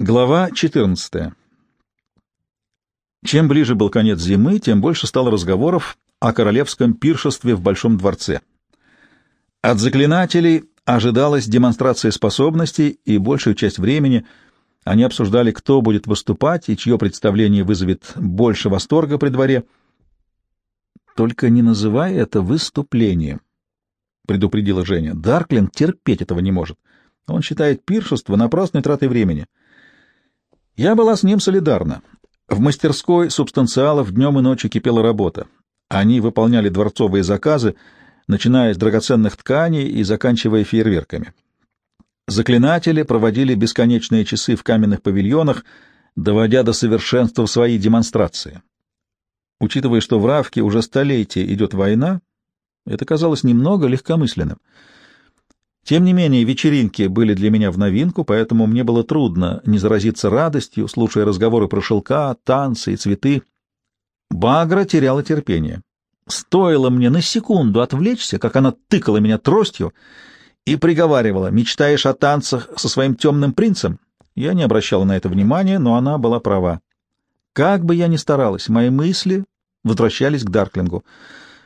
Глава 14. Чем ближе был конец зимы, тем больше стало разговоров о королевском пиршестве в Большом дворце. От заклинателей ожидалась демонстрация способностей, и большую часть времени они обсуждали, кто будет выступать и чье представление вызовет больше восторга при дворе. «Только не называй это выступлением», — предупредила Женя. «Дарклин терпеть этого не может. Он считает пиршество напрасной тратой времени». Я была с ним солидарна. В мастерской субстанциалов днем и ночью кипела работа. Они выполняли дворцовые заказы, начиная с драгоценных тканей и заканчивая фейерверками. Заклинатели проводили бесконечные часы в каменных павильонах, доводя до совершенства свои демонстрации. Учитывая, что в Равке уже столетия идет война, это казалось немного легкомысленным. Тем не менее, вечеринки были для меня в новинку, поэтому мне было трудно не заразиться радостью, слушая разговоры про шелка, танцы и цветы. Багра теряла терпение. Стоило мне на секунду отвлечься, как она тыкала меня тростью и приговаривала, «Мечтаешь о танцах со своим темным принцем?» Я не обращала на это внимания, но она была права. Как бы я ни старалась, мои мысли возвращались к Дарклингу.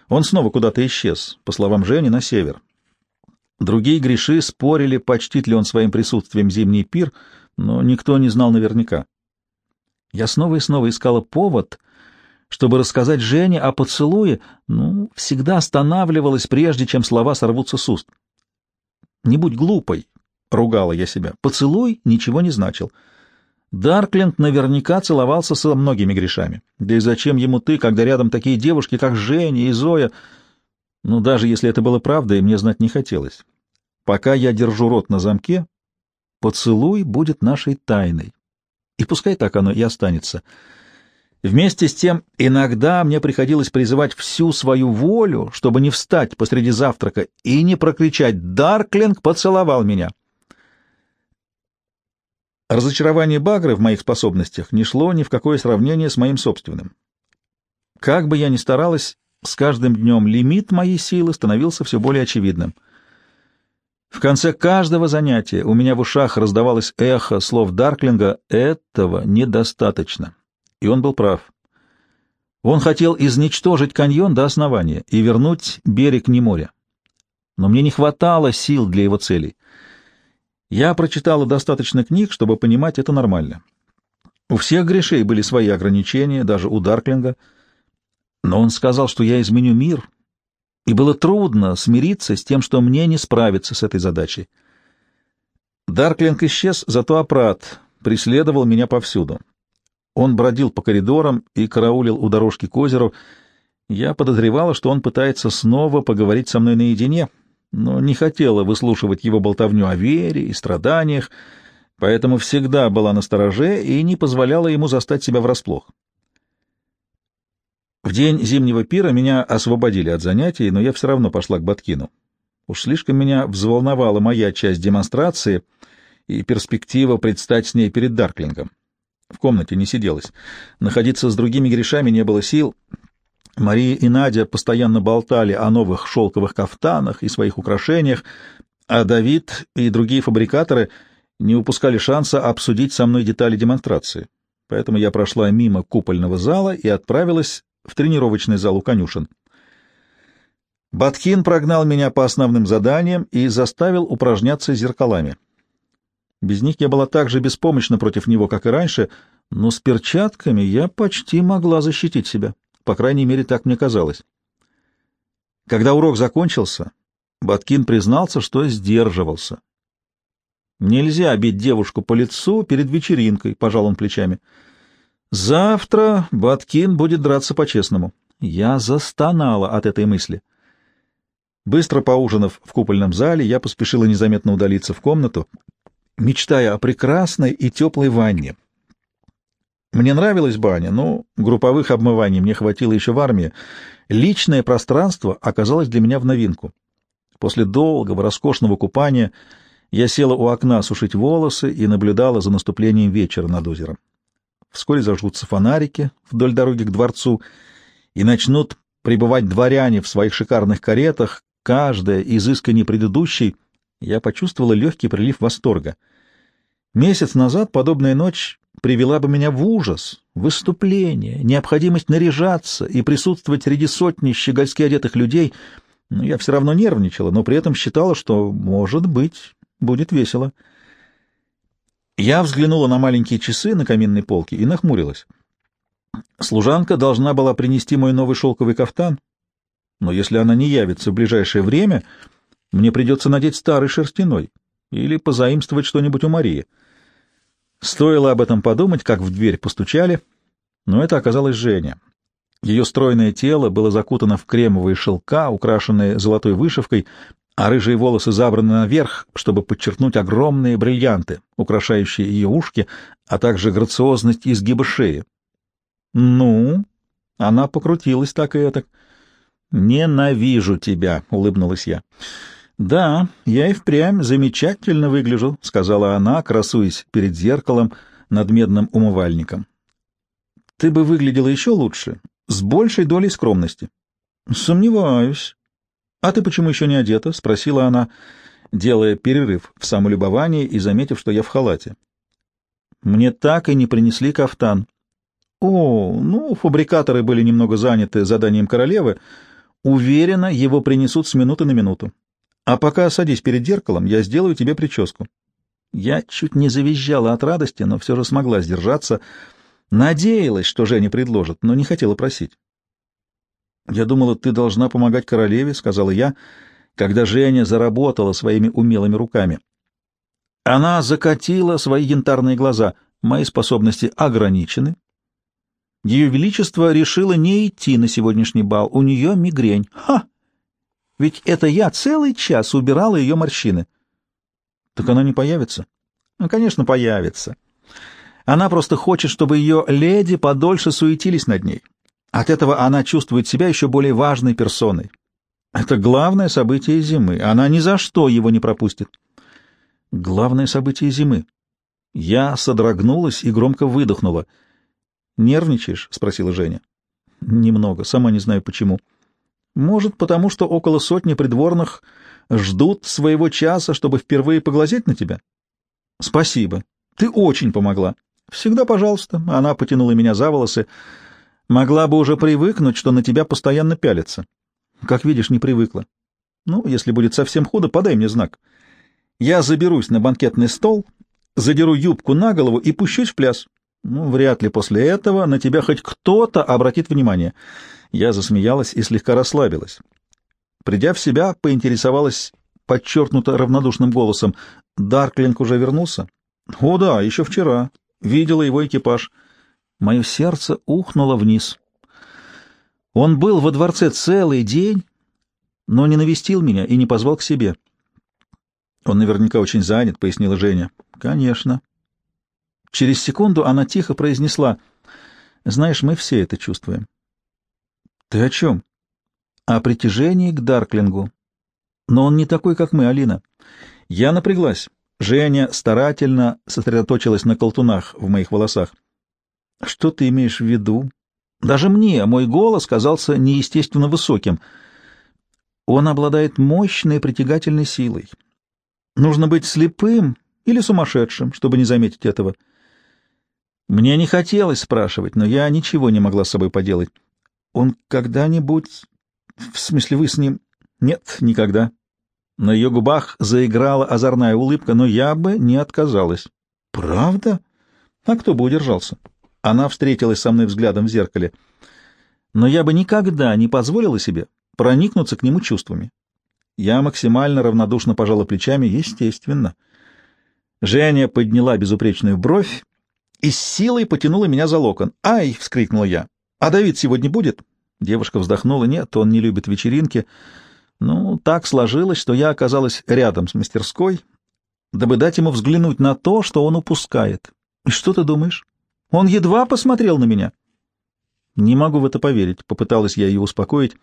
Он снова куда-то исчез, по словам Жени, на север. Другие греши спорили, почтит ли он своим присутствием зимний пир, но никто не знал наверняка. Я снова и снова искала повод, чтобы рассказать Жене о поцелуе, но всегда останавливалась, прежде чем слова сорвутся с уст. «Не будь глупой», — ругала я себя. «Поцелуй ничего не значил». Даркленд наверняка целовался со многими грешами. Да и зачем ему ты, когда рядом такие девушки, как Женя и Зоя? Ну, даже если это было правдой, мне знать не хотелось. Пока я держу рот на замке, поцелуй будет нашей тайной. И пускай так оно и останется. Вместе с тем, иногда мне приходилось призывать всю свою волю, чтобы не встать посреди завтрака и не прокричать «Дарклинг поцеловал меня!». Разочарование Багры в моих способностях не шло ни в какое сравнение с моим собственным. Как бы я ни старалась, с каждым днем лимит моей силы становился все более очевидным — в конце каждого занятия у меня в ушах раздавалось эхо слов Дарклинга «этого недостаточно». И он был прав. Он хотел изничтожить каньон до основания и вернуть берег не моря. Но мне не хватало сил для его целей. Я прочитала достаточно книг, чтобы понимать это нормально. У всех грешей были свои ограничения, даже у Дарклинга. Но он сказал, что я изменю мир — и было трудно смириться с тем, что мне не справиться с этой задачей. Дарклинг исчез, зато Апрат преследовал меня повсюду. Он бродил по коридорам и караулил у дорожки к озеру. Я подозревала, что он пытается снова поговорить со мной наедине, но не хотела выслушивать его болтовню о вере и страданиях, поэтому всегда была настороже и не позволяла ему застать себя врасплох. В день зимнего пира меня освободили от занятий, но я все равно пошла к Баткину. Уж слишком меня взволновала моя часть демонстрации и перспектива предстать с ней перед Дарклингом. В комнате не сиделось. Находиться с другими грешами не было сил. Мария и Надя постоянно болтали о новых шелковых кафтанах и своих украшениях, а Давид и другие фабрикаторы не упускали шанса обсудить со мной детали демонстрации. Поэтому я прошла мимо купольного зала и отправилась в тренировочный зал у конюшен. Баткин прогнал меня по основным заданиям и заставил упражняться зеркалами. Без них я была так же беспомощна против него, как и раньше, но с перчатками я почти могла защитить себя. По крайней мере, так мне казалось. Когда урок закончился, Баткин признался, что сдерживался. «Нельзя бить девушку по лицу перед вечеринкой», — пожал он плечами. Завтра Баткин будет драться по-честному. Я застонала от этой мысли. Быстро поужинав в купольном зале, я поспешила незаметно удалиться в комнату, мечтая о прекрасной и теплой ванне. Мне нравилась баня, но групповых обмываний мне хватило еще в армии. Личное пространство оказалось для меня в новинку. После долгого, роскошного купания я села у окна сушить волосы и наблюдала за наступлением вечера над озером. Вскоре зажгутся фонарики вдоль дороги к дворцу, и начнут прибывать дворяне в своих шикарных каретах, каждая изысканнее предыдущей. Я почувствовала легкий прилив восторга. Месяц назад подобная ночь привела бы меня в ужас, выступление, необходимость наряжаться и присутствовать среди сотни щегольски одетых людей. Я все равно нервничала, но при этом считала, что, может быть, будет весело. Я взглянула на маленькие часы на каминной полке и нахмурилась. Служанка должна была принести мой новый шелковый кафтан, но если она не явится в ближайшее время, мне придется надеть старый шерстяной или позаимствовать что-нибудь у Марии. Стоило об этом подумать, как в дверь постучали, но это оказалась Женя. Ее стройное тело было закутано в кремовые шелка, украшенные золотой вышивкой, а рыжие волосы забраны наверх, чтобы подчеркнуть огромные бриллианты, украшающие ее ушки, а также грациозность изгиба шеи. «Ну?» — она покрутилась так и этак. «Ненавижу тебя», — улыбнулась я. «Да, я и впрямь замечательно выгляжу», — сказала она, красуясь перед зеркалом над медным умывальником. «Ты бы выглядела еще лучше, с большей долей скромности». «Сомневаюсь». «А ты почему еще не одета?» — спросила она, делая перерыв в самолюбовании и заметив, что я в халате. «Мне так и не принесли кафтан». «О, ну, фабрикаторы были немного заняты заданием королевы. Уверена, его принесут с минуты на минуту. А пока садись перед зеркалом, я сделаю тебе прическу. Я чуть не завизжала от радости, но все же смогла сдержаться. Надеялась, что Женя предложит, но не хотела просить. «Я думала, ты должна помогать королеве», — сказала я, когда Женя заработала своими умелыми руками. Она закатила свои янтарные глаза. Мои способности ограничены. Ее Величество решило не идти на сегодняшний бал. У нее мигрень. Ха! Ведь это я целый час убирала ее морщины. Так она не появится? Ну, конечно, появится. Она просто хочет, чтобы ее леди подольше суетились над ней. От этого она чувствует себя еще более важной персоной. Это главное событие зимы. Она ни за что его не пропустит. Главное событие зимы. Я содрогнулась и громко выдохнула. «Нервничаешь?» — спросила Женя. «Немного. Сама не знаю, почему». Может, потому что около сотни придворных ждут своего часа, чтобы впервые поглазеть на тебя? Спасибо. Ты очень помогла. Всегда пожалуйста. Она потянула меня за волосы. Могла бы уже привыкнуть, что на тебя постоянно пялятся. Как видишь, не привыкла. Ну, если будет совсем худо, подай мне знак. Я заберусь на банкетный стол, задеру юбку на голову и пущусь в пляс. Ну, вряд ли после этого на тебя хоть кто-то обратит внимание. Я засмеялась и слегка расслабилась. Придя в себя, поинтересовалась подчеркнуто равнодушным голосом. «Дарклинг уже вернулся?» «О да, еще вчера. Видела его экипаж». Мое сердце ухнуло вниз. Он был во дворце целый день, но не навестил меня и не позвал к себе. «Он наверняка очень занят», — пояснила Женя. «Конечно». Через секунду она тихо произнесла, «Знаешь, мы все это чувствуем. Ты о чем? О притяжении к Дарклингу. Но он не такой, как мы, Алина. Я напряглась. Женя старательно сосредоточилась на колтунах в моих волосах. Что ты имеешь в виду? Даже мне мой голос казался неестественно высоким. Он обладает мощной притягательной силой. Нужно быть слепым или сумасшедшим, чтобы не заметить этого. Мне не хотелось спрашивать, но я ничего не могла с собой поделать. Он когда-нибудь... В смысле, вы с ним... Нет, никогда. На ее губах заиграла озорная улыбка, но я бы не отказалась. Правда? А кто бы удержался? Она встретилась со мной взглядом в зеркале. Но я бы никогда не позволила себе проникнуться к нему чувствами. Я максимально равнодушно пожала плечами, естественно. Женя подняла безупречную бровь и с силой потянула меня за локон. «Ай!» — вскрикнула я. «А Давид сегодня будет?» Девушка вздохнула. «Нет, он не любит вечеринки. Ну, так сложилось, что я оказалась рядом с мастерской, дабы дать ему взглянуть на то, что он упускает. И что ты думаешь? Он едва посмотрел на меня». «Не могу в это поверить», — попыталась я ее успокоить.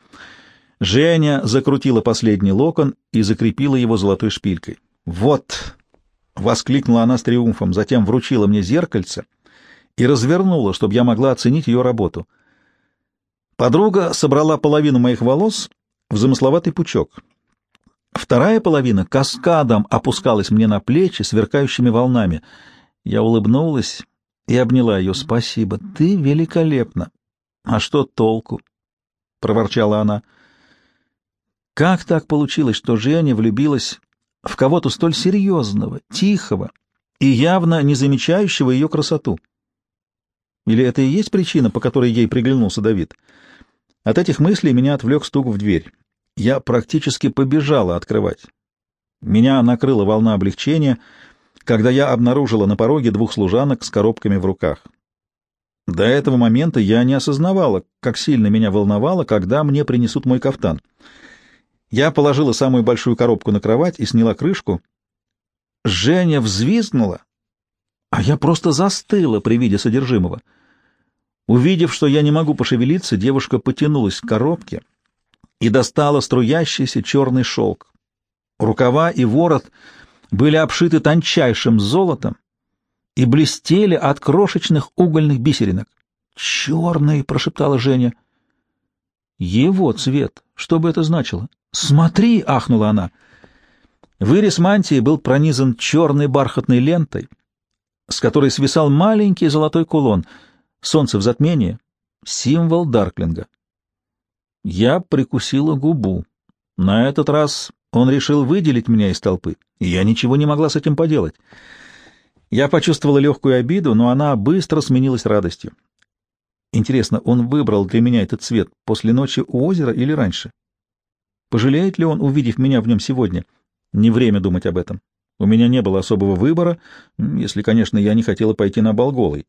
Женя закрутила последний локон и закрепила его золотой шпилькой. «Вот!» — воскликнула она с триумфом, затем вручила мне зеркальце и развернула, чтобы я могла оценить ее работу — Подруга собрала половину моих волос в замысловатый пучок. Вторая половина каскадом опускалась мне на плечи сверкающими волнами. Я улыбнулась и обняла ее. «Спасибо, ты великолепна!» «А что толку?» — проворчала она. «Как так получилось, что Женя влюбилась в кого-то столь серьезного, тихого и явно не замечающего ее красоту? Или это и есть причина, по которой ей приглянулся Давид?» От этих мыслей меня отвлек стук в дверь. Я практически побежала открывать. Меня накрыла волна облегчения, когда я обнаружила на пороге двух служанок с коробками в руках. До этого момента я не осознавала, как сильно меня волновало, когда мне принесут мой кафтан. Я положила самую большую коробку на кровать и сняла крышку. Женя взвизгнула, а я просто застыла при виде содержимого. Увидев, что я не могу пошевелиться, девушка потянулась к коробке и достала струящийся черный шелк. Рукава и ворот были обшиты тончайшим золотом и блестели от крошечных угольных бисеринок. «Черный!» — прошептала Женя. «Его цвет! Что бы это значило?» «Смотри!» — ахнула она. Вырез мантии был пронизан черной бархатной лентой, с которой свисал маленький золотой кулон, солнце в затмении, символ Дарклинга. Я прикусила губу. На этот раз он решил выделить меня из толпы, и я ничего не могла с этим поделать. Я почувствовала легкую обиду, но она быстро сменилась радостью. Интересно, он выбрал для меня этот цвет после ночи у озера или раньше? Пожалеет ли он, увидев меня в нем сегодня? Не время думать об этом. У меня не было особого выбора, если, конечно, я не хотела пойти на бал голой.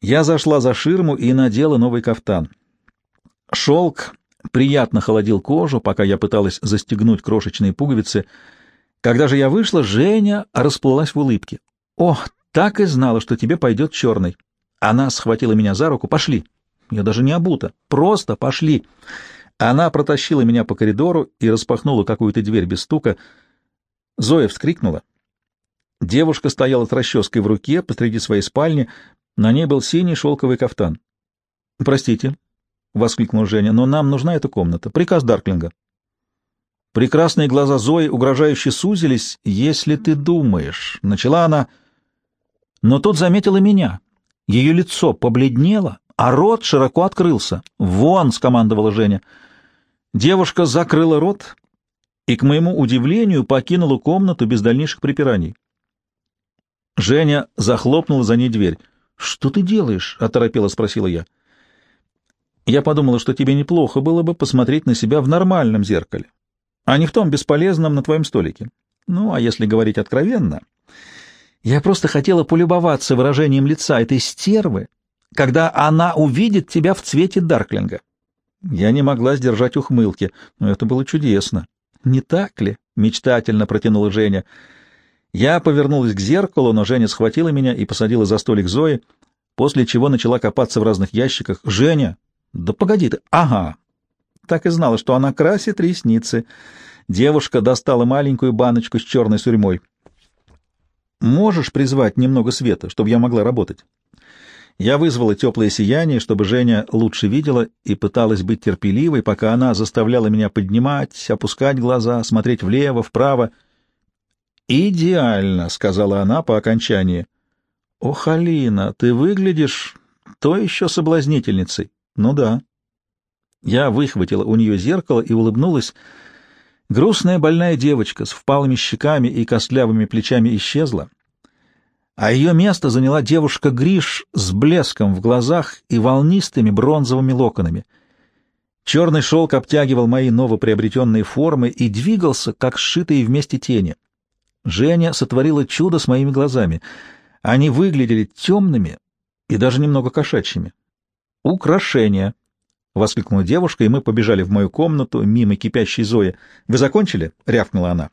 Я зашла за ширму и надела новый кафтан. Шелк приятно холодил кожу, пока я пыталась застегнуть крошечные пуговицы. Когда же я вышла, Женя расплылась в улыбке. «Ох, так и знала, что тебе пойдет черный». Она схватила меня за руку. «Пошли». Я даже не обута. «Просто пошли». Она протащила меня по коридору и распахнула какую-то дверь без стука. Зоя вскрикнула. Девушка стояла с расческой в руке посреди своей спальни. На ней был синий шелковый кафтан. «Простите», — воскликнул Женя, — но нам нужна эта комната. Приказ Дарклинга. Прекрасные глаза Зои угрожающе сузились. «Если ты думаешь...» — начала она, но тут заметила меня. Ее лицо побледнело, а рот широко открылся. «Вон!» — скомандовала Женя. Девушка закрыла рот и, к моему удивлению, покинула комнату без дальнейших припираний. Женя захлопнула за ней дверь. «Что ты делаешь?» — оторопела спросила я. Я подумала, что тебе неплохо было бы посмотреть на себя в нормальном зеркале, а не в том бесполезном на твоем столике. Ну, а если говорить откровенно, я просто хотела полюбоваться выражением лица этой стервы, когда она увидит тебя в цвете Дарклинга. Я не могла сдержать ухмылки, но это было чудесно. Не так ли? мечтательно протянула Женя. Я повернулась к зеркалу, но Женя схватила меня и посадила за столик Зои, после чего начала копаться в разных ящиках. «Женя, да погоди ты. Ага. Так и знала, что она красит ресницы. Девушка достала маленькую баночку с черной сурьмой. Можешь призвать немного света, чтобы я могла работать? Я вызвала теплое сияние, чтобы Женя лучше видела, и пыталась быть терпеливой, пока она заставляла меня поднимать, опускать глаза, смотреть влево, вправо. «Идеально», — сказала она по окончании. «Ох, Алина, ты выглядишь то еще соблазнительницей». Ну да. Я выхватила у нее зеркало и улыбнулась. Грустная больная девочка с впалыми щеками и костлявыми плечами исчезла, а ее место заняла девушка Гриш с блеском в глазах и волнистыми бронзовыми локонами. Черный шелк обтягивал мои новоприобретенные формы и двигался, как сшитые вместе тени. Женя сотворила чудо с моими глазами. Они выглядели темными и даже немного кошачьими. «Украшения!» — воскликнула девушка, и мы побежали в мою комнату, мимо кипящей Зои. «Вы закончили?» — рявкнула она.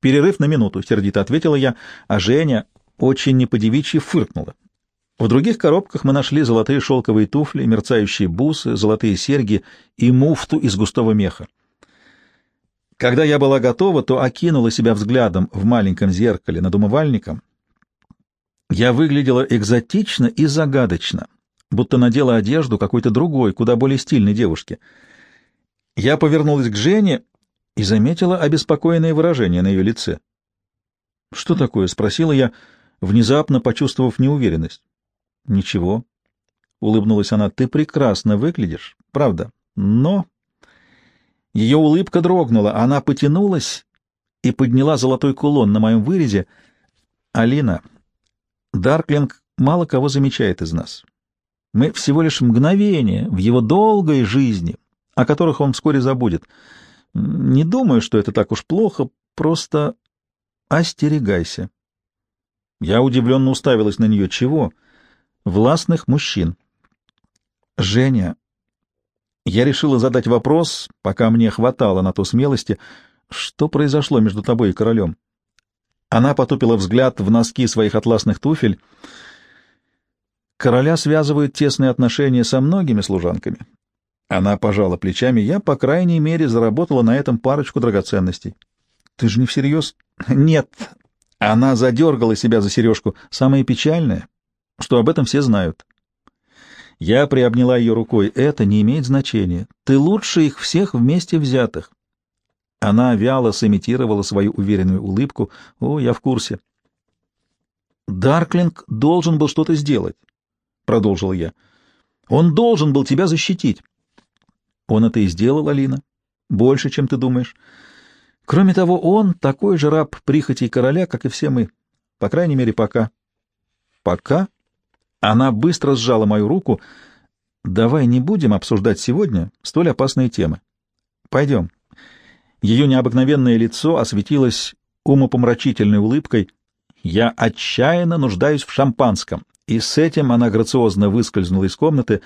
«Перерыв на минуту», — сердито ответила я, а Женя очень неподевичьи фыркнула. В других коробках мы нашли золотые шелковые туфли, мерцающие бусы, золотые серьги и муфту из густого меха. Когда я была готова, то окинула себя взглядом в маленьком зеркале над умывальником. Я выглядела экзотично и загадочно, будто надела одежду какой-то другой, куда более стильной девушки. Я повернулась к Жене и заметила обеспокоенное выражение на ее лице. «Что такое?» — спросила я, внезапно почувствовав неуверенность. «Ничего», — улыбнулась она, — «ты прекрасно выглядишь, правда, но...» Ее улыбка дрогнула, она потянулась и подняла золотой кулон на моем вырезе. «Алина, Дарклинг мало кого замечает из нас. Мы всего лишь мгновение в его долгой жизни, о которых он вскоре забудет. Не думаю, что это так уж плохо, просто остерегайся». Я удивленно уставилась на нее. «Чего?» «Властных мужчин». «Женя, я решила задать вопрос, пока мне хватало на то смелости, что произошло между тобой и королем. Она потупила взгляд в носки своих атласных туфель. Короля связывают тесные отношения со многими служанками. Она пожала плечами. Я, по крайней мере, заработала на этом парочку драгоценностей. Ты же не всерьез? Нет. Она задергала себя за сережку. Самое печальное, что об этом все знают. Я приобняла ее рукой. «Это не имеет значения. Ты лучше их всех вместе взятых». Она вяло сымитировала свою уверенную улыбку. «О, я в курсе». «Дарклинг должен был что-то сделать», — продолжил я. «Он должен был тебя защитить». «Он это и сделал, Алина. Больше, чем ты думаешь. Кроме того, он такой же раб прихотей короля, как и все мы. По крайней мере, пока». «Пока?» Она быстро сжала мою руку. «Давай не будем обсуждать сегодня столь опасные темы. Пойдем». Ее необыкновенное лицо осветилось умопомрачительной улыбкой. «Я отчаянно нуждаюсь в шампанском». И с этим она грациозно выскользнула из комнаты.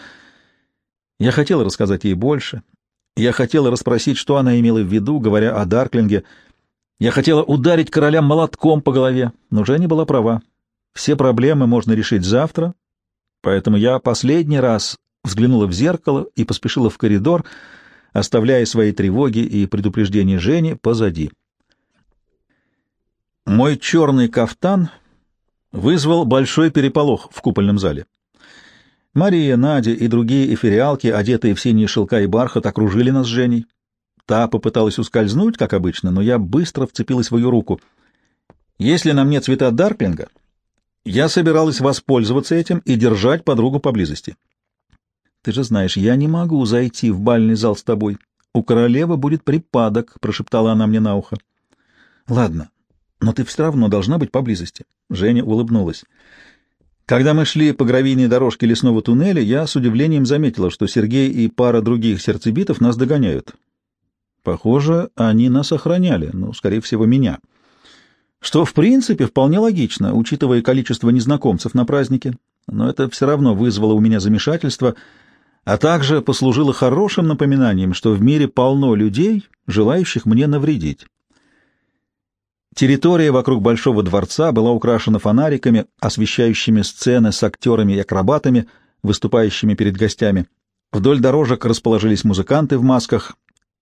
Я хотела рассказать ей больше. Я хотела расспросить, что она имела в виду, говоря о Дарклинге. Я хотела ударить короля молотком по голове, но Женя была права. Все проблемы можно решить завтра, Поэтому я последний раз взглянула в зеркало и поспешила в коридор, оставляя свои тревоги и предупреждения Жени позади. Мой черный кафтан вызвал большой переполох в купольном зале. Мария, Надя и другие эфириалки, одетые в синие шелка и бархат, окружили нас с Женей. Та попыталась ускользнуть, как обычно, но я быстро вцепилась в ее руку. Если на мне цвета Дарклинга, я собиралась воспользоваться этим и держать подругу поблизости. Ты же знаешь, я не могу зайти в бальный зал с тобой. У королевы будет припадок, прошептала она мне на ухо. Ладно, но ты все равно должна быть поблизости. Женя улыбнулась. Когда мы шли по гравийной дорожке лесного туннеля, я с удивлением заметила, что Сергей и пара других сердцебитов нас догоняют. Похоже, они нас охраняли, ну, скорее всего, меня что, в принципе, вполне логично, учитывая количество незнакомцев на празднике, но это все равно вызвало у меня замешательство, а также послужило хорошим напоминанием, что в мире полно людей, желающих мне навредить. Территория вокруг Большого дворца была украшена фонариками, освещающими сцены с актерами и акробатами, выступающими перед гостями. Вдоль дорожек расположились музыканты в масках.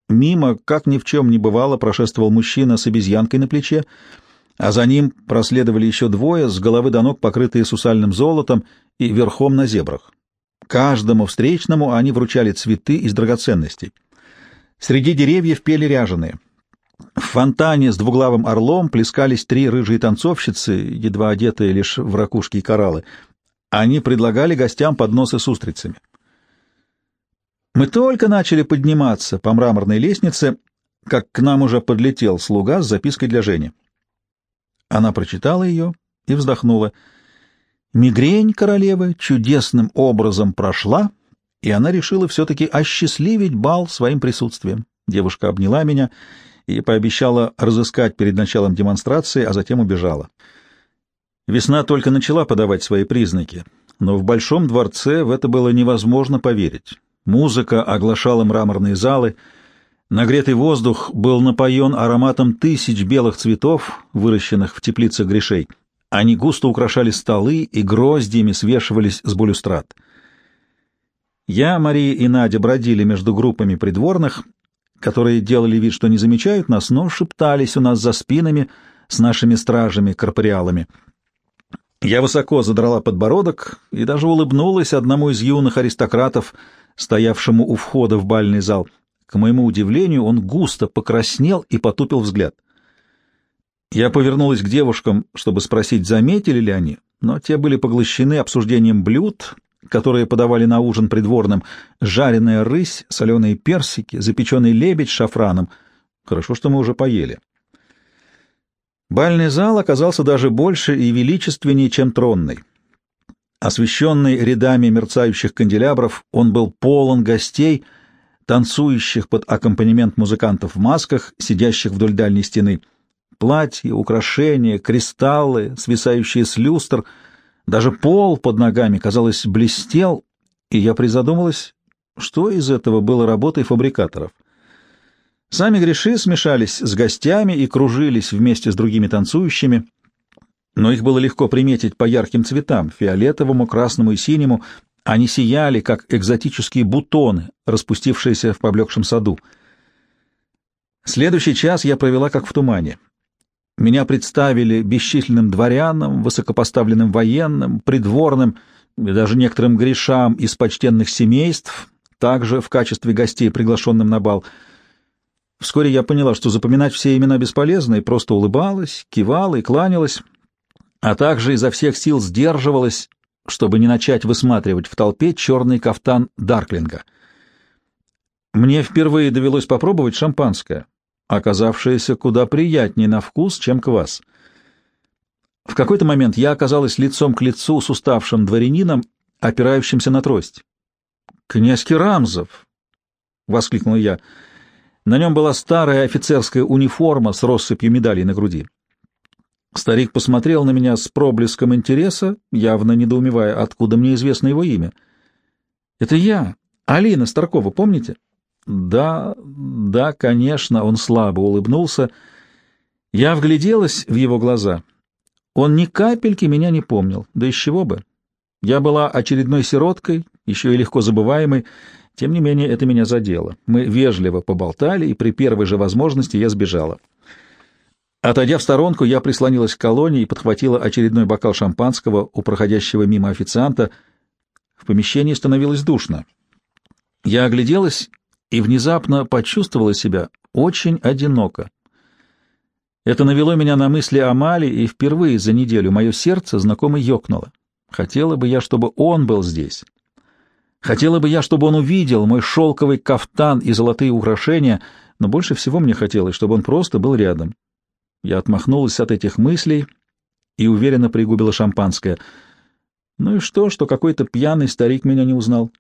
Мимо, как ни в чем не бывало, прошествовал мужчина с обезьянкой на плече — а за ним проследовали еще двое, с головы до ног покрытые сусальным золотом и верхом на зебрах. Каждому встречному они вручали цветы из драгоценностей. Среди деревьев пели ряженые. В фонтане с двуглавым орлом плескались три рыжие танцовщицы, едва одетые лишь в ракушки и кораллы. Они предлагали гостям подносы с устрицами. Мы только начали подниматься по мраморной лестнице, как к нам уже подлетел слуга с запиской для Жени. Она прочитала ее и вздохнула. Мигрень королевы чудесным образом прошла, и она решила все-таки осчастливить бал своим присутствием. Девушка обняла меня и пообещала разыскать перед началом демонстрации, а затем убежала. Весна только начала подавать свои признаки, но в Большом дворце в это было невозможно поверить. Музыка оглашала мраморные залы — Нагретый воздух был напоен ароматом тысяч белых цветов, выращенных в теплицах грешей. Они густо украшали столы и гроздьями свешивались с балюстрад. Я, Мария и Надя бродили между группами придворных, которые делали вид, что не замечают нас, но шептались у нас за спинами с нашими стражами-корпориалами. Я высоко задрала подбородок и даже улыбнулась одному из юных аристократов, стоявшему у входа в бальный зал — к моему удивлению, он густо покраснел и потупил взгляд. Я повернулась к девушкам, чтобы спросить, заметили ли они, но те были поглощены обсуждением блюд, которые подавали на ужин придворным, жареная рысь, соленые персики, запеченный лебедь с шафраном. Хорошо, что мы уже поели. Бальный зал оказался даже больше и величественнее, чем тронный. Освещенный рядами мерцающих канделябров, он был полон гостей, танцующих под аккомпанемент музыкантов в масках, сидящих вдоль дальней стены. Платья, украшения, кристаллы, свисающие с люстр, даже пол под ногами, казалось, блестел, и я призадумалась, что из этого было работой фабрикаторов. Сами греши смешались с гостями и кружились вместе с другими танцующими — но их было легко приметить по ярким цветам — фиолетовому, красному и синему. Они сияли, как экзотические бутоны, распустившиеся в поблекшем саду. Следующий час я провела как в тумане. Меня представили бесчисленным дворянам, высокопоставленным военным, придворным и даже некоторым грешам из почтенных семейств, также в качестве гостей, приглашенным на бал. Вскоре я поняла, что запоминать все имена бесполезно, и просто улыбалась, кивала и кланялась — а также изо всех сил сдерживалась, чтобы не начать высматривать в толпе черный кафтан Дарклинга. Мне впервые довелось попробовать шампанское, оказавшееся куда приятнее на вкус, чем квас. В какой-то момент я оказалась лицом к лицу с уставшим дворянином, опирающимся на трость. «Князь Керамзов!» — воскликнул я. На нем была старая офицерская униформа с россыпью медалей на груди. Старик посмотрел на меня с проблеском интереса, явно недоумевая, откуда мне известно его имя. «Это я, Алина Старкова, помните?» «Да, да, конечно», — он слабо улыбнулся. Я вгляделась в его глаза. Он ни капельки меня не помнил, да из чего бы. Я была очередной сироткой, еще и легко забываемой, тем не менее это меня задело. Мы вежливо поболтали, и при первой же возможности я сбежала. Отойдя в сторонку, я прислонилась к колонне и подхватила очередной бокал шампанского у проходящего мимо официанта. В помещении становилось душно. Я огляделась и внезапно почувствовала себя очень одиноко. Это навело меня на мысли о Мале, и впервые за неделю мое сердце знакомо ёкнуло. Хотела бы я, чтобы он был здесь. Хотела бы я, чтобы он увидел мой шелковый кафтан и золотые украшения, но больше всего мне хотелось, чтобы он просто был рядом. Я отмахнулась от этих мыслей и уверенно пригубила шампанское. Ну и что, что какой-то пьяный старик меня не узнал?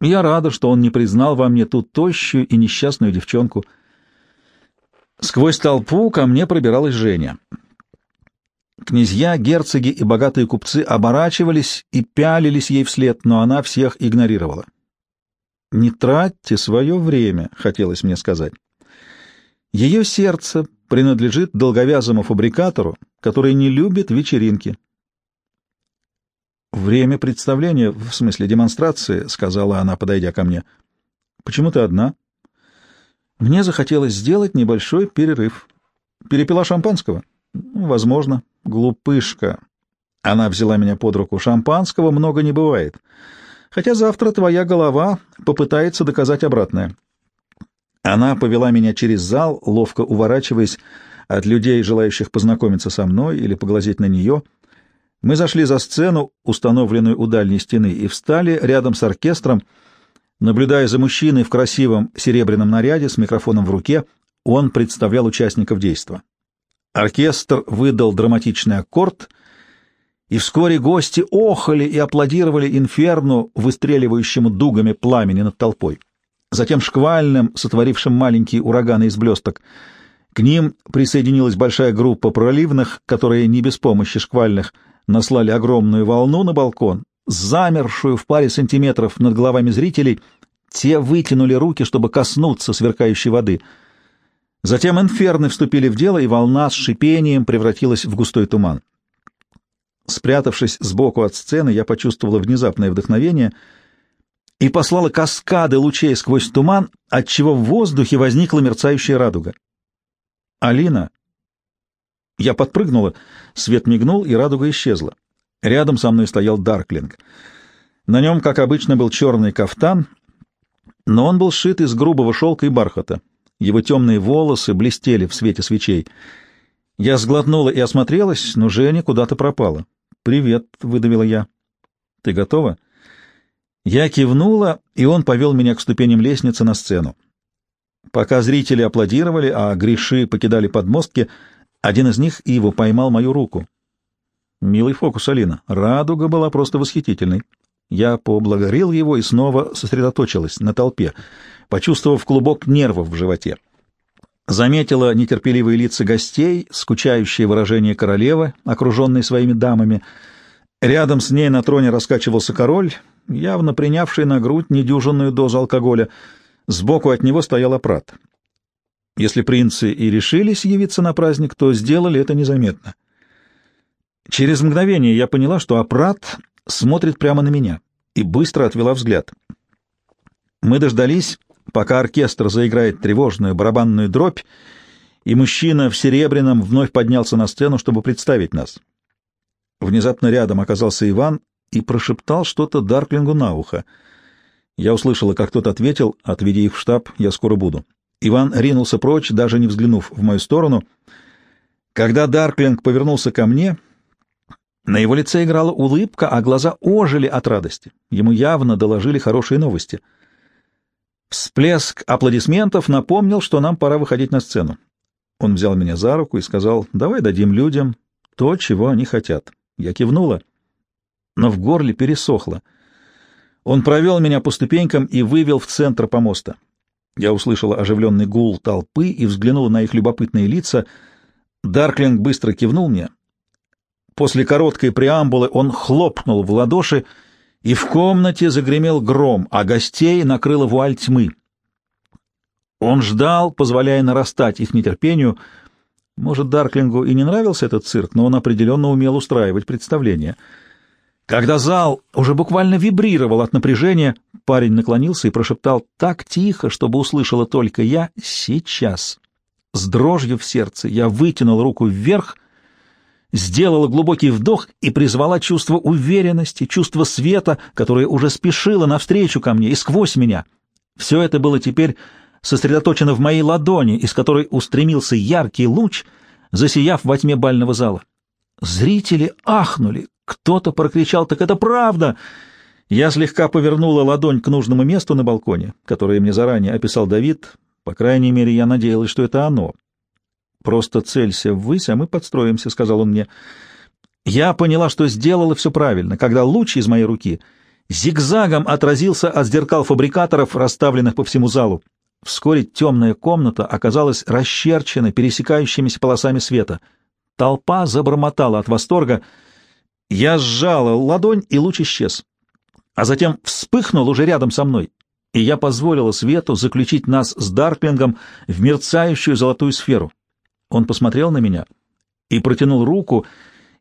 Я рада, что он не признал во мне ту тощую и несчастную девчонку. Сквозь толпу ко мне пробиралась Женя. Князья, герцоги и богатые купцы оборачивались и пялились ей вслед, но она всех игнорировала. «Не тратьте свое время», — хотелось мне сказать. Ее сердце принадлежит долговязому фабрикатору, который не любит вечеринки. «Время представления, в смысле демонстрации», — сказала она, подойдя ко мне. «Почему ты одна?» «Мне захотелось сделать небольшой перерыв. Перепила шампанского?» ну, «Возможно. Глупышка». Она взяла меня под руку. «Шампанского много не бывает. Хотя завтра твоя голова попытается доказать обратное». Она повела меня через зал, ловко уворачиваясь от людей, желающих познакомиться со мной или поглазеть на нее. Мы зашли за сцену, установленную у дальней стены, и встали рядом с оркестром, наблюдая за мужчиной в красивом серебряном наряде с микрофоном в руке. Он представлял участников действа. Оркестр выдал драматичный аккорд, и вскоре гости охали и аплодировали инферну, выстреливающему дугами пламени над толпой затем шквальным, сотворившим маленькие ураганы из блесток. К ним присоединилась большая группа проливных, которые не без помощи шквальных наслали огромную волну на балкон, замершую в паре сантиметров над головами зрителей. Те вытянули руки, чтобы коснуться сверкающей воды. Затем инферны вступили в дело, и волна с шипением превратилась в густой туман. Спрятавшись сбоку от сцены, я почувствовала внезапное вдохновение — и послала каскады лучей сквозь туман, отчего в воздухе возникла мерцающая радуга. «Алина!» Я подпрыгнула, свет мигнул, и радуга исчезла. Рядом со мной стоял Дарклинг. На нем, как обычно, был черный кафтан, но он был сшит из грубого шелка и бархата. Его темные волосы блестели в свете свечей. Я сглотнула и осмотрелась, но Женя куда-то пропала. «Привет», — выдавила я. «Ты готова?» Я кивнула, и он повел меня к ступеням лестницы на сцену. Пока зрители аплодировали, а греши покидали подмостки, один из них, Иво, поймал мою руку. Милый фокус, Алина. Радуга была просто восхитительной. Я поблагодарил его и снова сосредоточилась на толпе, почувствовав клубок нервов в животе. Заметила нетерпеливые лица гостей, скучающее выражение королевы, окруженной своими дамами. Рядом с ней на троне раскачивался король, явно принявший на грудь недюжинную дозу алкоголя. Сбоку от него стоял опрат. Если принцы и решились явиться на праздник, то сделали это незаметно. Через мгновение я поняла, что опрат смотрит прямо на меня, и быстро отвела взгляд. Мы дождались, пока оркестр заиграет тревожную барабанную дробь, и мужчина в серебряном вновь поднялся на сцену, чтобы представить нас. Внезапно рядом оказался Иван и прошептал что-то Дарклингу на ухо. Я услышала, как тот ответил, «Отведи их в штаб, я скоро буду». Иван ринулся прочь, даже не взглянув в мою сторону. Когда Дарклинг повернулся ко мне, на его лице играла улыбка, а глаза ожили от радости. Ему явно доложили хорошие новости. Всплеск аплодисментов напомнил, что нам пора выходить на сцену. Он взял меня за руку и сказал, «Давай дадим людям то, чего они хотят». Я кивнула, но в горле пересохло. Он провел меня по ступенькам и вывел в центр помоста. Я услышала оживленный гул толпы и взглянула на их любопытные лица. Дарклинг быстро кивнул мне. После короткой преамбулы он хлопнул в ладоши, и в комнате загремел гром, а гостей накрыла вуаль тьмы. Он ждал, позволяя нарастать их нетерпению. Может, Дарклингу и не нравился этот цирк, но он определенно умел устраивать представление — когда зал уже буквально вибрировал от напряжения, парень наклонился и прошептал так тихо, чтобы услышала только я «сейчас». С дрожью в сердце я вытянул руку вверх, сделала глубокий вдох и призвала чувство уверенности, чувство света, которое уже спешило навстречу ко мне и сквозь меня. Все это было теперь сосредоточено в моей ладони, из которой устремился яркий луч, засияв во тьме бального зала. Зрители ахнули, кто-то прокричал «Так это правда!» Я слегка повернула ладонь к нужному месту на балконе, которое мне заранее описал Давид. По крайней мере, я надеялась, что это оно. «Просто целься ввысь, а мы подстроимся», — сказал он мне. Я поняла, что сделала все правильно, когда луч из моей руки зигзагом отразился от зеркал фабрикаторов, расставленных по всему залу. Вскоре темная комната оказалась расчерчена пересекающимися полосами света. Толпа забормотала от восторга — я сжала ладонь, и луч исчез. А затем вспыхнул уже рядом со мной, и я позволила свету заключить нас с Дарклингом в мерцающую золотую сферу. Он посмотрел на меня и протянул руку,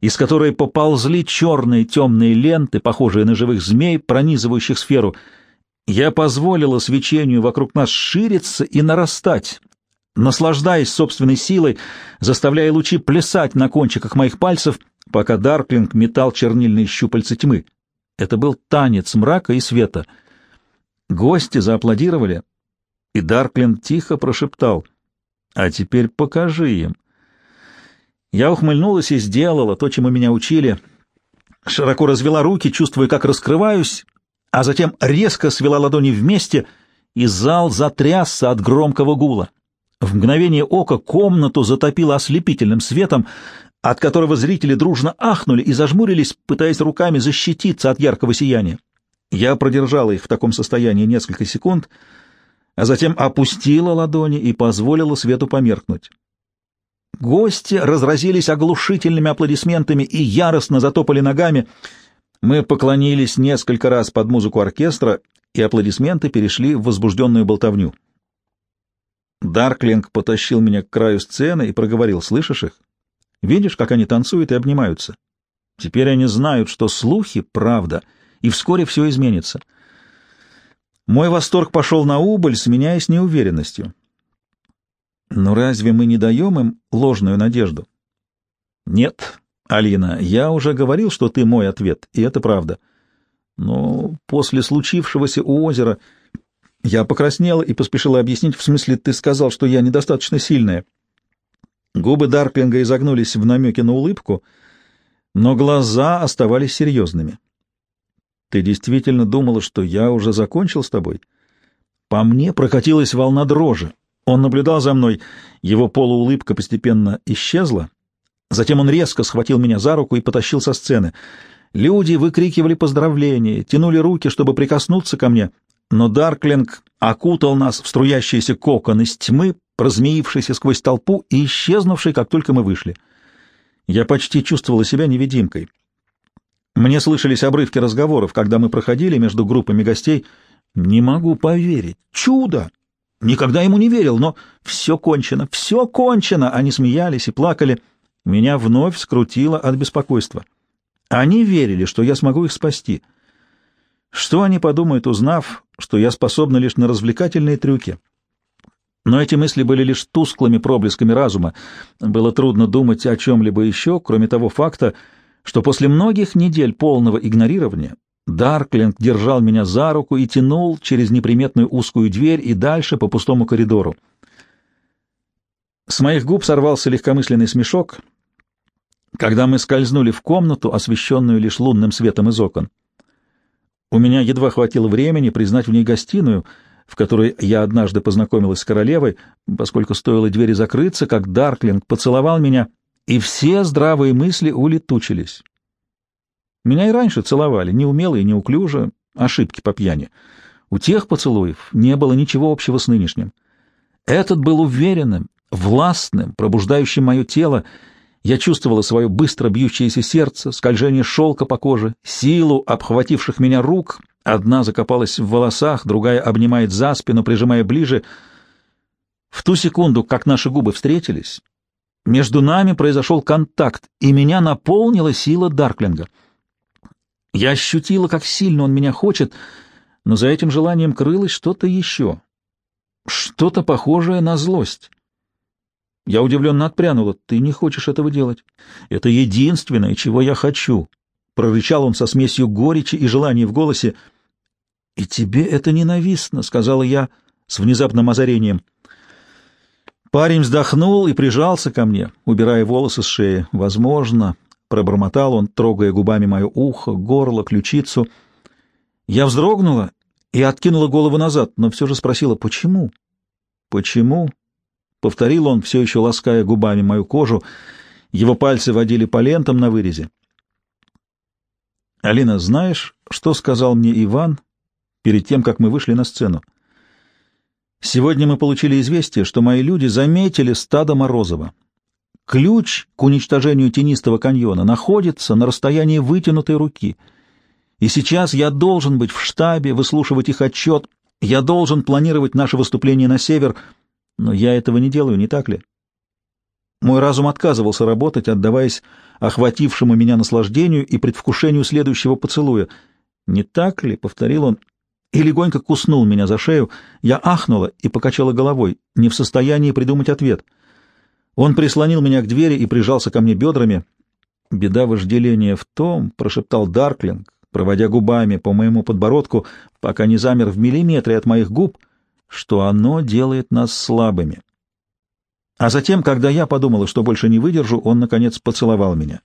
из которой поползли черные темные ленты, похожие на живых змей, пронизывающих сферу. Я позволила свечению вокруг нас шириться и нарастать, наслаждаясь собственной силой, заставляя лучи плясать на кончиках моих пальцев — пока Дарклинг метал чернильные щупальца тьмы. Это был танец мрака и света. Гости зааплодировали, и Дарклинг тихо прошептал «А теперь покажи им». Я ухмыльнулась и сделала то, чему меня учили. Широко развела руки, чувствуя, как раскрываюсь, а затем резко свела ладони вместе, и зал затрясся от громкого гула. В мгновение ока комнату затопило ослепительным светом, от которого зрители дружно ахнули и зажмурились, пытаясь руками защититься от яркого сияния. Я продержала их в таком состоянии несколько секунд, а затем опустила ладони и позволила свету померкнуть. Гости разразились оглушительными аплодисментами и яростно затопали ногами. Мы поклонились несколько раз под музыку оркестра, и аплодисменты перешли в возбужденную болтовню. Дарклинг потащил меня к краю сцены и проговорил, «Слышишь их? Видишь, как они танцуют и обнимаются? Теперь они знают, что слухи — правда, и вскоре все изменится. Мой восторг пошел на убыль, сменяясь неуверенностью. Но разве мы не даем им ложную надежду? Нет, Алина, я уже говорил, что ты мой ответ, и это правда. Но после случившегося у озера я покраснела и поспешила объяснить, в смысле ты сказал, что я недостаточно сильная. Губы Дарклинга изогнулись в намеке на улыбку, но глаза оставались серьезными. «Ты действительно думала, что я уже закончил с тобой?» По мне прокатилась волна дрожи. Он наблюдал за мной, его полуулыбка постепенно исчезла. Затем он резко схватил меня за руку и потащил со сцены. Люди выкрикивали поздравления, тянули руки, чтобы прикоснуться ко мне, но Дарклинг окутал нас в струящийся кокон из тьмы, прозмеившийся сквозь толпу и исчезнувший, как только мы вышли. Я почти чувствовала себя невидимкой. Мне слышались обрывки разговоров, когда мы проходили между группами гостей. Не могу поверить. Чудо! Никогда ему не верил, но все кончено, все кончено. Они смеялись и плакали. Меня вновь скрутило от беспокойства. Они верили, что я смогу их спасти. Что они подумают, узнав, что я способна лишь на развлекательные трюки? Но эти мысли были лишь тусклыми проблесками разума. Было трудно думать о чем-либо еще, кроме того факта, что после многих недель полного игнорирования Дарклинг держал меня за руку и тянул через неприметную узкую дверь и дальше по пустому коридору. С моих губ сорвался легкомысленный смешок, когда мы скользнули в комнату, освещенную лишь лунным светом из окон. У меня едва хватило времени признать в ней гостиную, в которой я однажды познакомилась с королевой, поскольку стоило двери закрыться, как Дарклинг поцеловал меня, и все здравые мысли улетучились. Меня и раньше целовали, неумело и неуклюже, ошибки по пьяни. У тех поцелуев не было ничего общего с нынешним. Этот был уверенным, властным, пробуждающим мое тело, я чувствовала свое быстро бьющееся сердце, скольжение шелка по коже, силу обхвативших меня рук. Одна закопалась в волосах, другая обнимает за спину, прижимая ближе. В ту секунду, как наши губы встретились, между нами произошел контакт, и меня наполнила сила Дарклинга. Я ощутила, как сильно он меня хочет, но за этим желанием крылось что-то еще, что-то похожее на злость. Я удивленно отпрянула. «Ты не хочешь этого делать?» «Это единственное, чего я хочу», — прорычал он со смесью горечи и желания в голосе. «И тебе это ненавистно», — сказала я с внезапным озарением. Парень вздохнул и прижался ко мне, убирая волосы с шеи. «Возможно», — пробормотал он, трогая губами мое ухо, горло, ключицу. Я вздрогнула и откинула голову назад, но все же спросила, «Почему?» «Почему?» — повторил он, все еще лаская губами мою кожу. Его пальцы водили по лентам на вырезе. «Алина, знаешь, что сказал мне Иван перед тем, как мы вышли на сцену? Сегодня мы получили известие, что мои люди заметили стадо Морозова. Ключ к уничтожению тенистого каньона находится на расстоянии вытянутой руки. И сейчас я должен быть в штабе, выслушивать их отчет, я должен планировать наше выступление на север — но я этого не делаю, не так ли? Мой разум отказывался работать, отдаваясь охватившему меня наслаждению и предвкушению следующего поцелуя. «Не так ли?» — повторил он, и легонько куснул меня за шею. Я ахнула и покачала головой, не в состоянии придумать ответ. Он прислонил меня к двери и прижался ко мне бедрами. «Беда вожделения в том», — прошептал Дарклинг, проводя губами по моему подбородку, пока не замер в миллиметре от моих губ, что оно делает нас слабыми. А затем, когда я подумала, что больше не выдержу, он, наконец, поцеловал меня.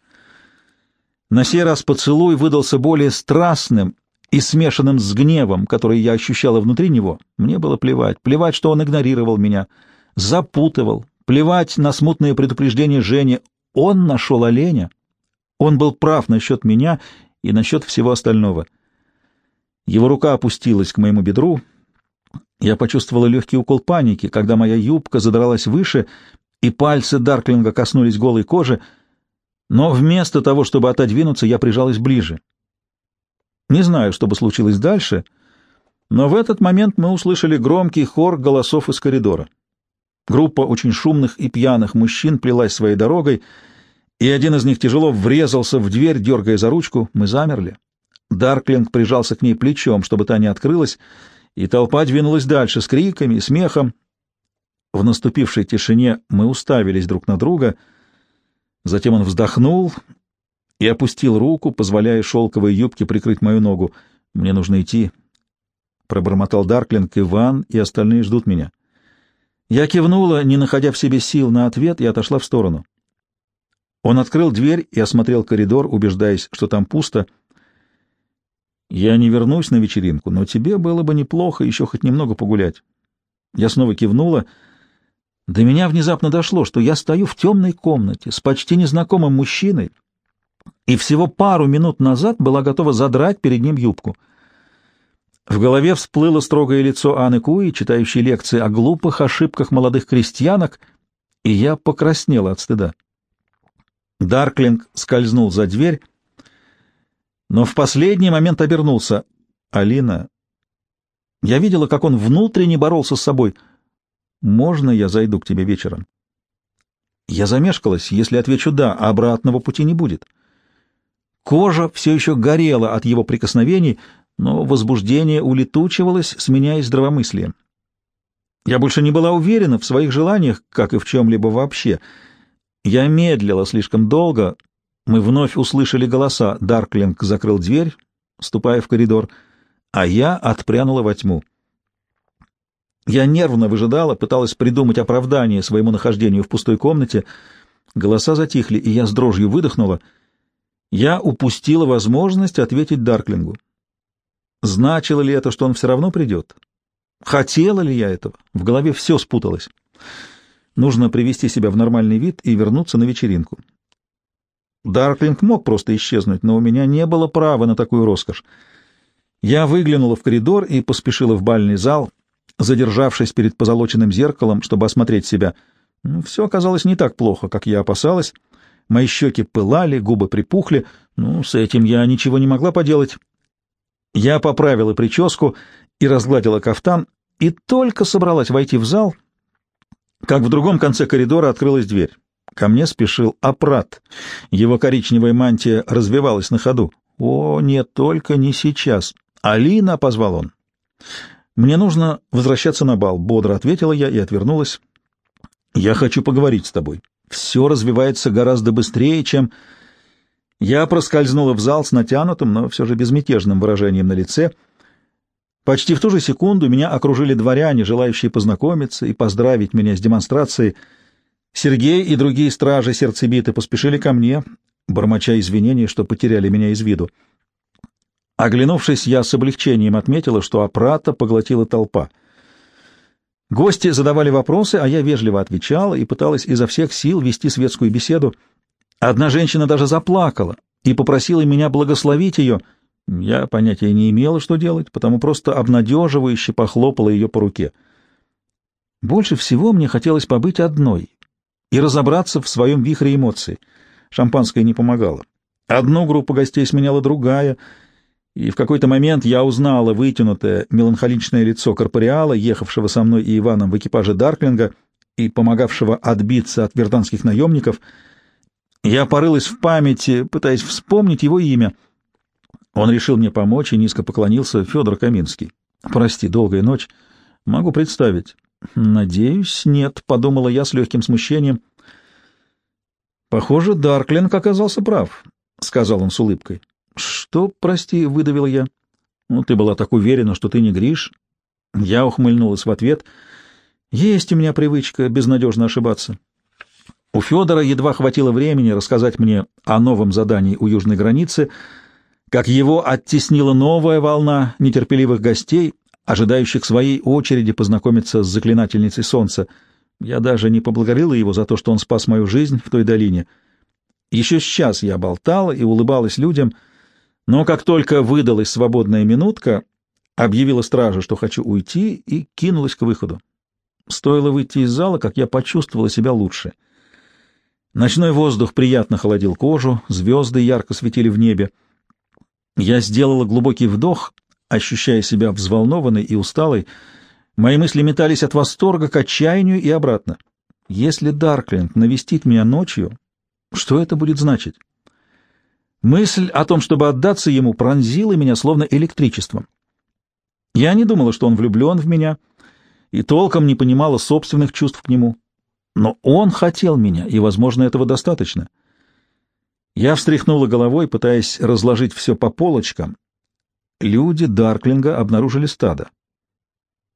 На сей раз поцелуй выдался более страстным и смешанным с гневом, который я ощущала внутри него. Мне было плевать, плевать, что он игнорировал меня, запутывал, плевать на смутные предупреждения Жени. Он нашел оленя. Он был прав насчет меня и насчет всего остального. Его рука опустилась к моему бедру, я почувствовала легкий укол паники, когда моя юбка задралась выше, и пальцы Дарклинга коснулись голой кожи, но вместо того, чтобы отодвинуться, я прижалась ближе. Не знаю, что бы случилось дальше, но в этот момент мы услышали громкий хор голосов из коридора. Группа очень шумных и пьяных мужчин плелась своей дорогой, и один из них тяжело врезался в дверь, дергая за ручку. Мы замерли. Дарклинг прижался к ней плечом, чтобы та не открылась, и толпа двинулась дальше с криками и смехом. В наступившей тишине мы уставились друг на друга. Затем он вздохнул и опустил руку, позволяя шелковой юбке прикрыть мою ногу. «Мне нужно идти», — пробормотал Дарклинг, Иван и остальные ждут меня. Я кивнула, не находя в себе сил на ответ, и отошла в сторону. Он открыл дверь и осмотрел коридор, убеждаясь, что там пусто. «Я не вернусь на вечеринку, но тебе было бы неплохо еще хоть немного погулять». Я снова кивнула. До меня внезапно дошло, что я стою в темной комнате с почти незнакомым мужчиной, и всего пару минут назад была готова задрать перед ним юбку. В голове всплыло строгое лицо Анны Куи, читающей лекции о глупых ошибках молодых крестьянок, и я покраснела от стыда. Дарклинг скользнул за дверь, но в последний момент обернулся. «Алина...» Я видела, как он внутренне боролся с собой. «Можно я зайду к тебе вечером?» Я замешкалась. Если отвечу «да», обратного пути не будет. Кожа все еще горела от его прикосновений, но возбуждение улетучивалось, сменяясь здравомыслием. Я больше не была уверена в своих желаниях, как и в чем-либо вообще. Я медлила слишком долго. Мы вновь услышали голоса. Дарклинг закрыл дверь, ступая в коридор, а я отпрянула во тьму. Я нервно выжидала, пыталась придумать оправдание своему нахождению в пустой комнате. Голоса затихли, и я с дрожью выдохнула — я упустила возможность ответить Дарклингу. Значило ли это, что он все равно придет? Хотела ли я этого? В голове все спуталось. Нужно привести себя в нормальный вид и вернуться на вечеринку. Дарклинг мог просто исчезнуть, но у меня не было права на такую роскошь. Я выглянула в коридор и поспешила в бальный зал, задержавшись перед позолоченным зеркалом, чтобы осмотреть себя. Ну, все оказалось не так плохо, как я опасалась. Мои щеки пылали, губы припухли. Ну, с этим я ничего не могла поделать. Я поправила прическу и разгладила кафтан, и только собралась войти в зал, как в другом конце коридора открылась дверь. Ко мне спешил апрат. Его коричневая мантия развивалась на ходу. «О, нет, только не сейчас!» «Алина!» — позвал он. «Мне нужно возвращаться на бал», — бодро ответила я и отвернулась. «Я хочу поговорить с тобой». Все развивается гораздо быстрее, чем... Я проскользнула в зал с натянутым, но все же безмятежным выражением на лице. Почти в ту же секунду меня окружили дворяне, желающие познакомиться и поздравить меня с демонстрацией. Сергей и другие стражи сердцебиты поспешили ко мне, бормоча извинений, что потеряли меня из виду. Оглянувшись, я с облегчением отметила, что опрата поглотила толпа — Гости задавали вопросы, а я вежливо отвечала и пыталась изо всех сил вести светскую беседу. Одна женщина даже заплакала и попросила меня благословить ее. Я понятия не имела, что делать, потому просто обнадеживающе похлопала ее по руке. Больше всего мне хотелось побыть одной и разобраться в своем вихре эмоций. Шампанское не помогало. Одну группу гостей сменяла другая — и в какой-то момент я узнала вытянутое меланхоличное лицо корпориала, ехавшего со мной и Иваном в экипаже Дарклинга и помогавшего отбиться от верданских наемников. Я порылась в памяти, пытаясь вспомнить его имя. Он решил мне помочь и низко поклонился Федор Каминский. «Прости, долгая ночь. Могу представить». «Надеюсь, нет», — подумала я с легким смущением. «Похоже, Дарклинг оказался прав», — сказал он с улыбкой. «Что, прости?» — выдавил я. «Ну, ты была так уверена, что ты не Гриш». Я ухмыльнулась в ответ. «Есть у меня привычка безнадежно ошибаться». У Федора едва хватило времени рассказать мне о новом задании у южной границы, как его оттеснила новая волна нетерпеливых гостей, ожидающих своей очереди познакомиться с заклинательницей солнца. Я даже не поблагодарила его за то, что он спас мою жизнь в той долине. Еще сейчас я болтала и улыбалась людям — но как только выдалась свободная минутка, объявила страже, что хочу уйти, и кинулась к выходу. Стоило выйти из зала, как я почувствовала себя лучше. Ночной воздух приятно холодил кожу, звезды ярко светили в небе. Я сделала глубокий вдох, ощущая себя взволнованной и усталой. Мои мысли метались от восторга к отчаянию и обратно. Если Дарклинг навестит меня ночью, что это будет значить? Мысль о том, чтобы отдаться ему, пронзила меня словно электричеством. Я не думала, что он влюблен в меня, и толком не понимала собственных чувств к нему. Но он хотел меня, и, возможно, этого достаточно. Я встряхнула головой, пытаясь разложить все по полочкам. Люди Дарклинга обнаружили стадо.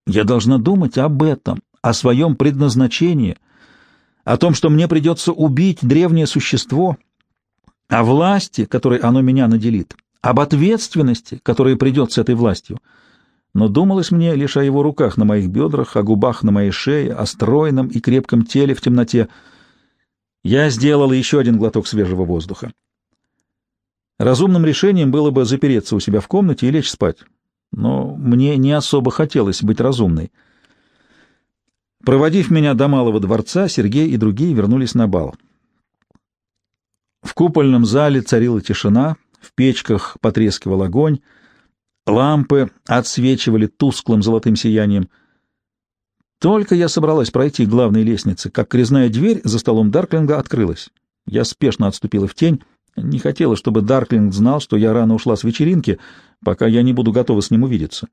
Я должна думать об этом, о своем предназначении, о том, что мне придется убить древнее существо, о власти, которой оно меня наделит, об ответственности, которая придет с этой властью. Но думалось мне лишь о его руках на моих бедрах, о губах на моей шее, о стройном и крепком теле в темноте. Я сделал еще один глоток свежего воздуха. Разумным решением было бы запереться у себя в комнате и лечь спать, но мне не особо хотелось быть разумной. Проводив меня до Малого дворца, Сергей и другие вернулись на бал. В купольном зале царила тишина, в печках потрескивал огонь, лампы отсвечивали тусклым золотым сиянием. Только я собралась пройти к главной лестнице, как резная дверь за столом Дарклинга открылась. Я спешно отступила в тень, не хотела, чтобы Дарклинг знал, что я рано ушла с вечеринки, пока я не буду готова с ним увидеться.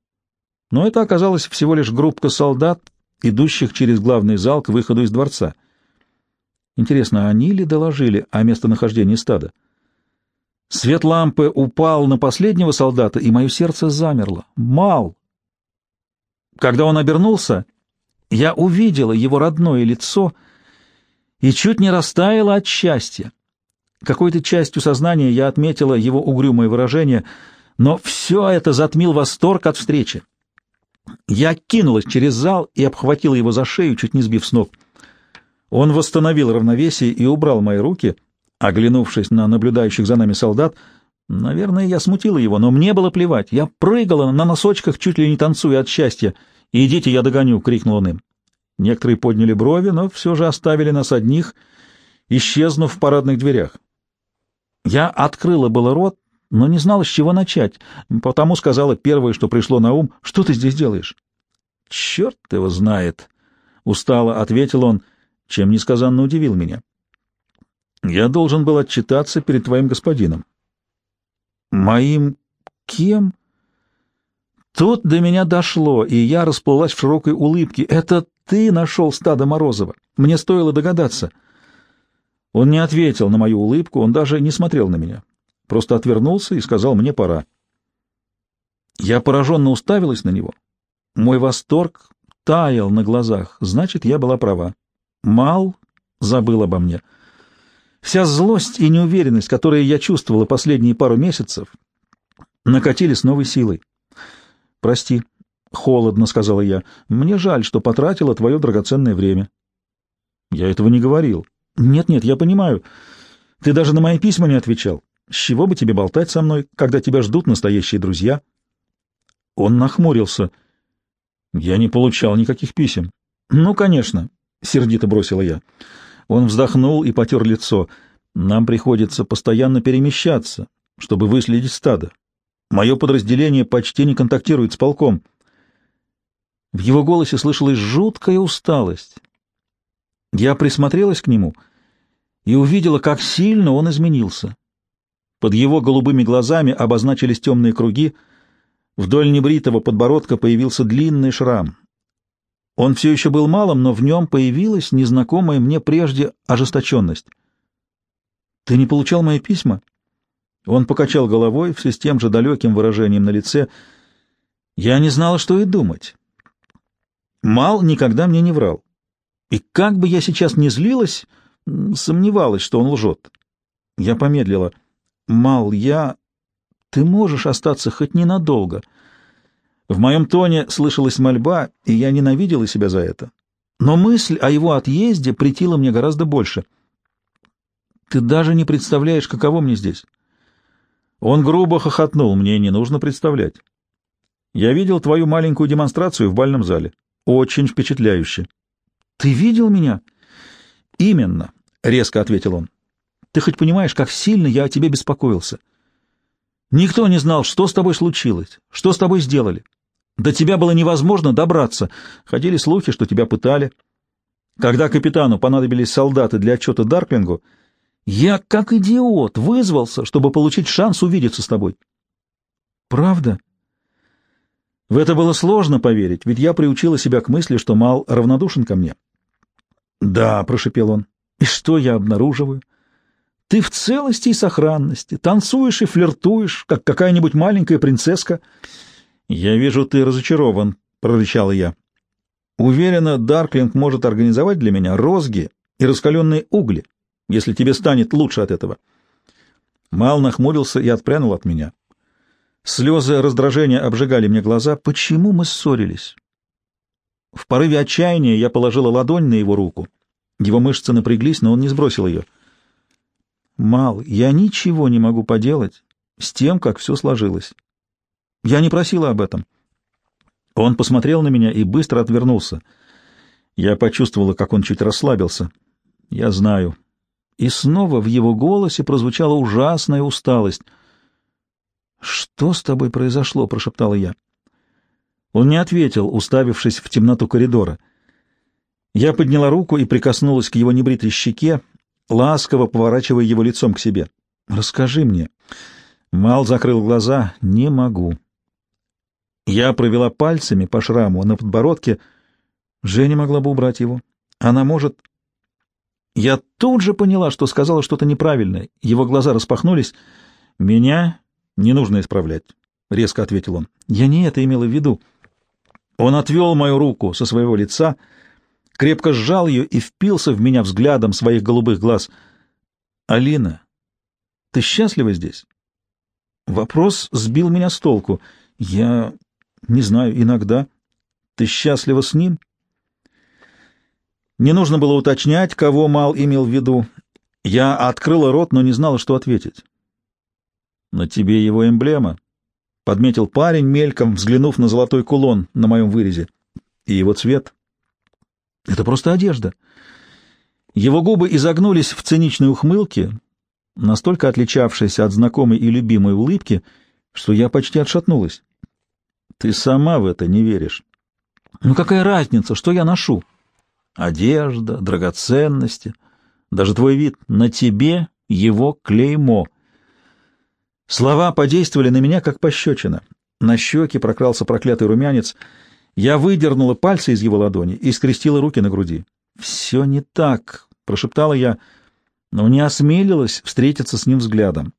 Но это оказалось всего лишь группка солдат, идущих через главный зал к выходу из дворца. Интересно, они ли доложили о местонахождении стада? Свет лампы упал на последнего солдата, и мое сердце замерло. Мал! Когда он обернулся, я увидела его родное лицо и чуть не растаяла от счастья. Какой-то частью сознания я отметила его угрюмое выражение, но все это затмил восторг от встречи. Я кинулась через зал и обхватила его за шею, чуть не сбив с ног. Он восстановил равновесие и убрал мои руки, оглянувшись на наблюдающих за нами солдат. Наверное, я смутила его, но мне было плевать. Я прыгала на носочках, чуть ли не танцуя от счастья. «Идите, я догоню!» — крикнул он им. Некоторые подняли брови, но все же оставили нас одних, исчезнув в парадных дверях. Я открыла было рот, но не знала, с чего начать, потому сказала первое, что пришло на ум, «Что ты здесь делаешь?» «Черт его знает!» — устало ответил он, чем несказанно удивил меня. «Я должен был отчитаться перед твоим господином». «Моим кем?» Тут до меня дошло, и я расплылась в широкой улыбке. «Это ты нашел стадо Морозова. Мне стоило догадаться». Он не ответил на мою улыбку, он даже не смотрел на меня. Просто отвернулся и сказал мне пора. Я пораженно уставилась на него. Мой восторг таял на глазах. Значит, я была права. Мал забыл обо мне. Вся злость и неуверенность, которые я чувствовала последние пару месяцев, накатили с новой силой. «Прости», — холодно сказала я, — «мне жаль, что потратила твое драгоценное время». «Я этого не говорил». «Нет-нет, я понимаю. Ты даже на мои письма не отвечал. С чего бы тебе болтать со мной, когда тебя ждут настоящие друзья?» Он нахмурился. «Я не получал никаких писем». «Ну, конечно», — сердито бросила я. Он вздохнул и потер лицо. «Нам приходится постоянно перемещаться, чтобы выследить стадо. Мое подразделение почти не контактирует с полком». В его голосе слышалась жуткая усталость. Я присмотрелась к нему и увидела, как сильно он изменился. Под его голубыми глазами обозначились темные круги, вдоль небритого подбородка появился длинный шрам. Он все еще был малым, но в нем появилась незнакомая мне прежде ожесточенность. «Ты не получал мои письма?» Он покачал головой все с тем же далеким выражением на лице. «Я не знала, что и думать. Мал никогда мне не врал. И как бы я сейчас не злилась, сомневалась, что он лжет. Я помедлила. «Мал, я... Ты можешь остаться хоть ненадолго». В моем тоне слышалась мольба, и я ненавидела себя за это. Но мысль о его отъезде притила мне гораздо больше. «Ты даже не представляешь, каково мне здесь». Он грубо хохотнул, мне не нужно представлять. «Я видел твою маленькую демонстрацию в бальном зале. Очень впечатляюще. «Ты видел меня?» «Именно», — резко ответил он. «Ты хоть понимаешь, как сильно я о тебе беспокоился? Никто не знал, что с тобой случилось, что с тобой сделали. До тебя было невозможно добраться. Ходили слухи, что тебя пытали. Когда капитану понадобились солдаты для отчета Дарклингу, я, как идиот, вызвался, чтобы получить шанс увидеться с тобой». «Правда?» В это было сложно поверить, ведь я приучила себя к мысли, что Мал равнодушен ко мне. «Да», — прошепел он, — «и что я обнаруживаю? Ты в целости и сохранности, танцуешь и флиртуешь, как какая-нибудь маленькая принцесска». «Я вижу, ты разочарован», — прорычала я. Уверена, Дарклинг может организовать для меня розги и раскаленные угли, если тебе станет лучше от этого. Мал нахмурился и отпрянул от меня. Слезы раздражения обжигали мне глаза. Почему мы ссорились? В порыве отчаяния я положила ладонь на его руку. Его мышцы напряглись, но он не сбросил ее. «Мал, я ничего не могу поделать с тем, как все сложилось. Я не просила об этом». Он посмотрел на меня и быстро отвернулся. Я почувствовала, как он чуть расслабился. «Я знаю». И снова в его голосе прозвучала ужасная усталость. «Что с тобой произошло?» — прошептала я. Он не ответил, уставившись в темноту коридора. Я подняла руку и прикоснулась к его небритой щеке, ласково поворачивая его лицом к себе. «Расскажи мне». Мал закрыл глаза. «Не могу». Я провела пальцами по шраму на подбородке. Женя могла бы убрать его. Она может... Я тут же поняла, что сказала что-то неправильное. Его глаза распахнулись. «Меня не нужно исправлять», — резко ответил он. «Я не это имела в виду». Он отвел мою руку со своего лица, крепко сжал ее и впился в меня взглядом своих голубых глаз. «Алина, ты счастлива здесь?» Вопрос сбил меня с толку. «Я не знаю, иногда. Ты счастлива с ним?» Не нужно было уточнять, кого Мал имел в виду. Я открыла рот, но не знала, что ответить. «На тебе его эмблема», — подметил парень, мельком взглянув на золотой кулон на моем вырезе. «И его цвет». «Это просто одежда». Его губы изогнулись в циничной ухмылке, настолько отличавшейся от знакомой и любимой улыбки, что я почти отшатнулась. «Ты сама в это не веришь». «Ну какая разница, что я ношу?» «Одежда, драгоценности, даже твой вид. На тебе его клеймо». Слова подействовали на меня, как пощечина. На щеке прокрался проклятый румянец. Я выдернула пальцы из его ладони и скрестила руки на груди. «Все не так», — прошептала я, но не осмелилась встретиться с ним взглядом.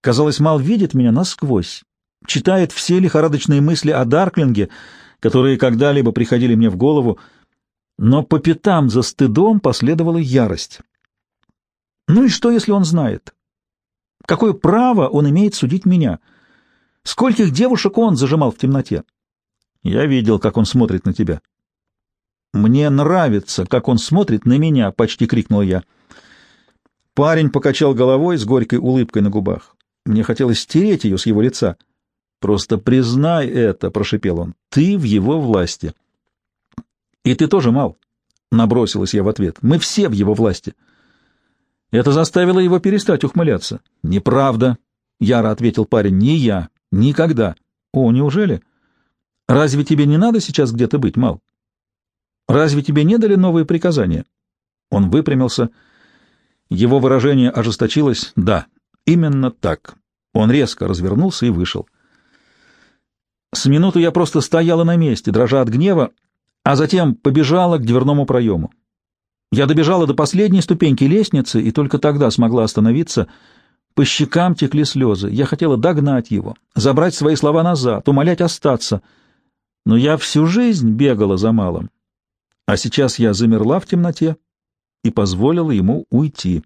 Казалось, Мал видит меня насквозь, читает все лихорадочные мысли о Дарклинге, которые когда-либо приходили мне в голову, но по пятам за стыдом последовала ярость. Ну и что, если он знает? Какое право он имеет судить меня? Скольких девушек он зажимал в темноте? Я видел, как он смотрит на тебя. Мне нравится, как он смотрит на меня, почти крикнул я. Парень покачал головой с горькой улыбкой на губах. Мне хотелось стереть ее с его лица. Просто признай это, прошипел он. Ты в его власти. И ты тоже, Мал, набросилась я в ответ. Мы все в его власти. Это заставило его перестать ухмыляться. «Неправда», — яро ответил парень, — «не я. Никогда». «О, неужели? Разве тебе не надо сейчас где-то быть, Мал? Разве тебе не дали новые приказания?» Он выпрямился. Его выражение ожесточилось. «Да, именно так». Он резко развернулся и вышел. С минуту я просто стояла на месте, дрожа от гнева, а затем побежала к дверному проему. Я добежала до последней ступеньки лестницы и только тогда смогла остановиться. По щекам текли слезы. Я хотела догнать его, забрать свои слова назад, умолять остаться. Но я всю жизнь бегала за малым. А сейчас я замерла в темноте и позволила ему уйти.